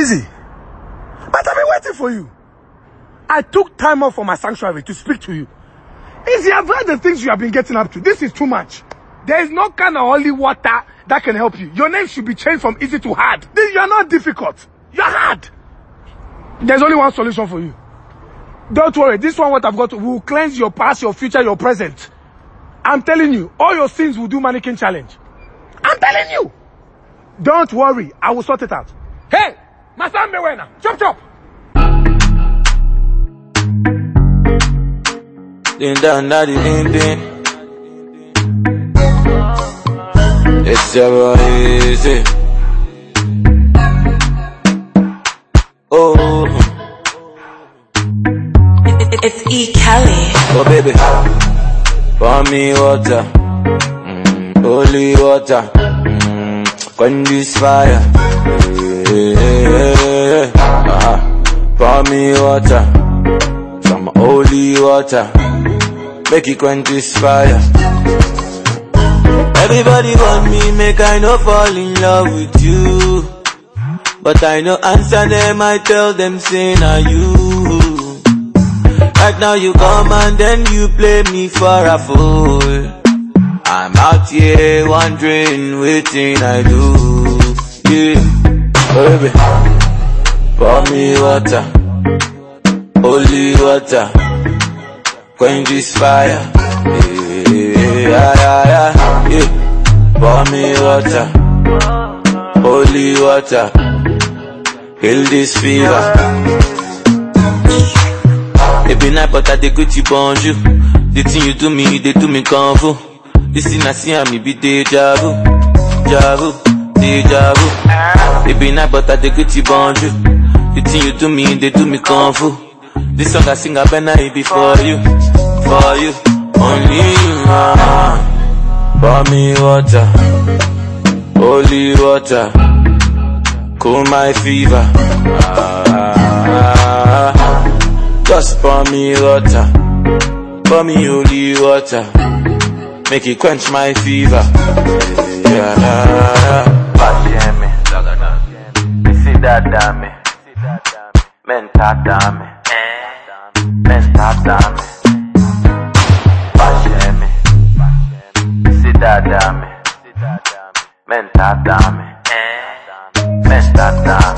Easy. But I've been waiting for you. I took time off from my sanctuary to speak to you. Easy, I've heard the things you have been getting up to. This is too much. There is no kind of holy water that can help you. Your name should be changed from easy to hard. You are not difficult. You are hard. There's only one solution for you. Don't worry. This one, what I've got, will cleanse your past, your future, your present. I'm telling you, all your sins will do mannequin challenge. I'm telling you. Don't worry. I will sort it out. Hey, Masan Mewena, chop chop. Din dan da di din din. It's ever easy. Oh, It's E. Kelly. oh baby, pour me water, mm, holy water, mm, quench this fire. Yeah, yeah. Uh-huh. Pour me water, some holy water, make it quench this fire. Everybody want me, make I no fall in love with you. But I no answer them, I tell them say na you. Right now you come and then you play me for a fool. I'm out here wondering waiting I do. Yeah, baby, pour me water, holy water, quench this fire. Yeah, yeah, yeah, yeah. Pour me water, holy water, heal this fever. Every night, but I dey go to bonjour. The thing you do me, they do me fu. This thing I see, me be deja vu, deja vu, deja vu. Every night, but I go to bonjour. The thing you do me, they do me kung fu. This song I sing, I better it be for you, for you, only you. Ah. Pour me water, holy water, cool my fever. Ah. Just pour me water, pour me holy water, make it quench my fever. Yeah. Paceme, si da dame, menta dame, menta dame. Paceme, si da dame, menta dame, menta dame.